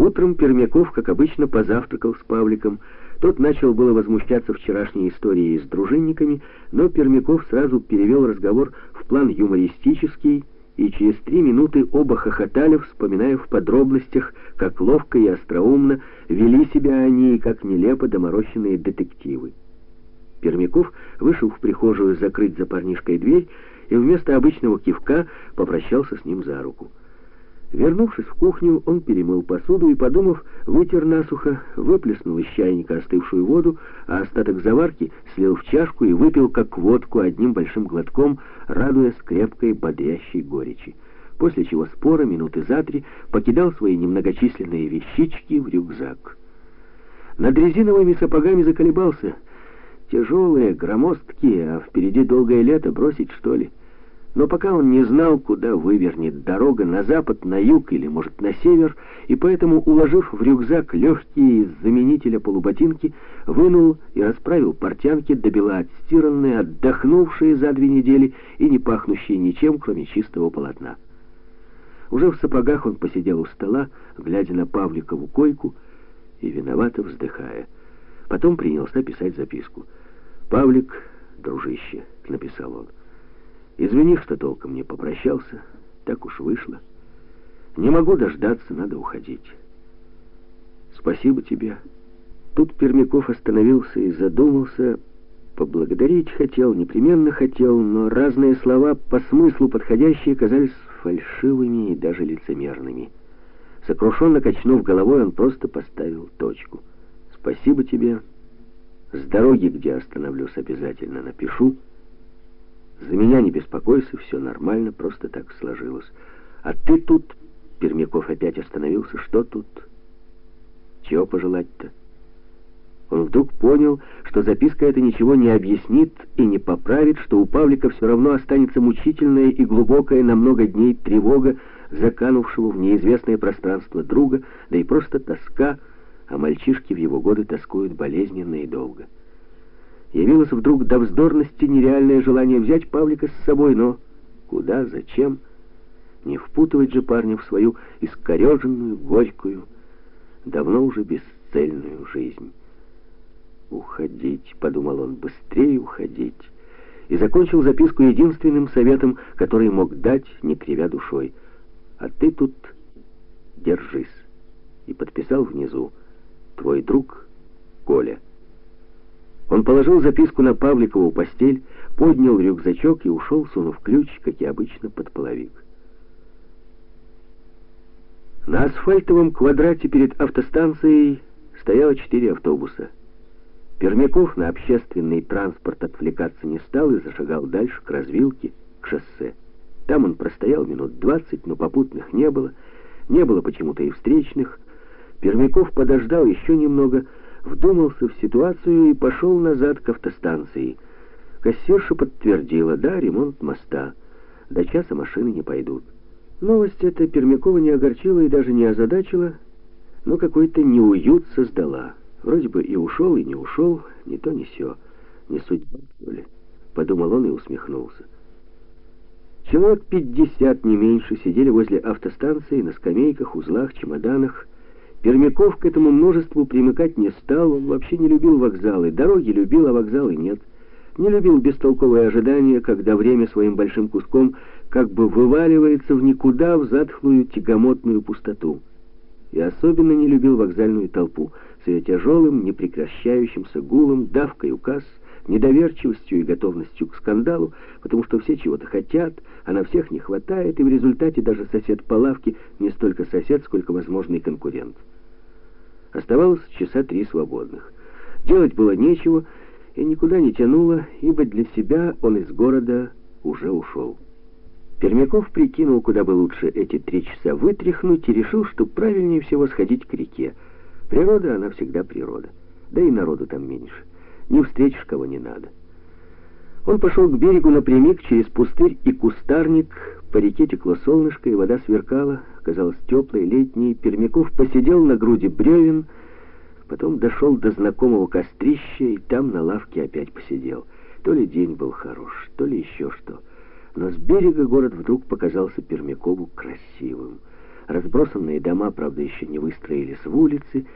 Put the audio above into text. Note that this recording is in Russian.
Утром Пермяков, как обычно, позавтракал с Павликом. Тот начал было возмущаться вчерашней историей с дружинниками, но Пермяков сразу перевел разговор в план юмористический, и через три минуты оба хохотали, вспоминая в подробностях, как ловко и остроумно вели себя они и как нелепо доморощенные детективы. Пермяков вышел в прихожую закрыть за парнишкой дверь и вместо обычного кивка попрощался с ним за руку. Вернувшись в кухню, он перемыл посуду и, подумав, вытер насухо, выплеснул из чайника остывшую воду, а остаток заварки слил в чашку и выпил, как водку, одним большим глотком, радуясь крепкой, бодрящей горечи. После чего спора минуты за три покидал свои немногочисленные вещички в рюкзак. Над резиновыми сапогами заколебался. Тяжелые, громоздкие, а впереди долгое лето, бросить что ли? Но пока он не знал, куда вывернет дорога, на запад, на юг или, может, на север, и поэтому, уложив в рюкзак легкие из заменителя полуботинки, вынул и расправил портянки, добела отстиранные, отдохнувшие за две недели и не пахнущие ничем, кроме чистого полотна. Уже в сапогах он посидел у стола, глядя на Павликову койку и виновато вздыхая. Потом принялся писать записку. «Павлик, дружище», — написал он, — Извини, что толком не попрощался. Так уж вышло. Не могу дождаться, надо уходить. Спасибо тебе. Тут Пермяков остановился и задумался. Поблагодарить хотел, непременно хотел, но разные слова, по смыслу подходящие, казались фальшивыми и даже лицемерными. Сокрушенно качнув головой, он просто поставил точку. «Спасибо тебе. С дороги, где остановлюсь, обязательно напишу». За меня не беспокойся, все нормально, просто так сложилось. А ты тут, Пермяков опять остановился, что тут? Чего пожелать-то? Он вдруг понял, что записка эта ничего не объяснит и не поправит, что у Павлика все равно останется мучительная и глубокая на много дней тревога, заканувшего в неизвестное пространство друга, да и просто тоска, а мальчишки в его годы тоскуют болезненно и долго. Явилось вдруг до вздорности нереальное желание взять Павлика с собой, но куда, зачем? Не впутывать же парня в свою искореженную, горькую, давно уже бесцельную жизнь. «Уходить», — подумал он, — «быстрее уходить». И закончил записку единственным советом, который мог дать, не кривя душой. «А ты тут держись». И подписал внизу «Твой друг Коля». Он положил записку на Павликову постель, поднял рюкзачок и ушел, сунув ключ, как и обычно, под половик. На асфальтовом квадрате перед автостанцией стояло четыре автобуса. Пермяков на общественный транспорт отвлекаться не стал и зашагал дальше, к развилке, к шоссе. Там он простоял минут двадцать, но попутных не было. Не было почему-то и встречных. Пермяков подождал еще немного, вдумался в ситуацию и пошел назад к автостанции. Кассирша подтвердила, да, ремонт моста. До часа машины не пойдут. Новость эта Пермякова не огорчила и даже не озадачила, но какой-то неуют создала. Вроде бы и ушел, и не ушел, ни то, ни сё. Не судьба, ли? Подумал он и усмехнулся. Человек пятьдесят, не меньше, сидели возле автостанции на скамейках, узлах, чемоданах, Пермяков к этому множеству примыкать не стал, он вообще не любил вокзалы, дороги любил, а вокзалы нет. Не любил бестолковое ожидание, когда время своим большим куском как бы вываливается в никуда, в затхлую тягомотную пустоту. И особенно не любил вокзальную толпу с ее тяжелым, непрекращающимся гулом, давкой указ, недоверчивостью и готовностью к скандалу, потому что все чего-то хотят, а на всех не хватает, и в результате даже сосед по лавке не столько сосед, сколько возможный конкурент. Оставалось часа три свободных. Делать было нечего, и никуда не тянуло, ибо для себя он из города уже ушел. Пермяков прикинул, куда бы лучше эти три часа вытряхнуть, и решил, что правильнее всего сходить к реке. Природа, она всегда природа. Да и народу там меньше. Не встретишь, кого не надо. Он пошел к берегу напрямик через пустырь и кустарник. По реке текло солнышко, и вода сверкала, казалось теплой, летней. Пермяков посидел на груди бревен, потом дошел до знакомого кострища, и там на лавке опять посидел. То ли день был хорош, то ли еще что. Но с берега город вдруг показался Пермякову красивым. Разбросанные дома, правда, еще не выстроились в улицы,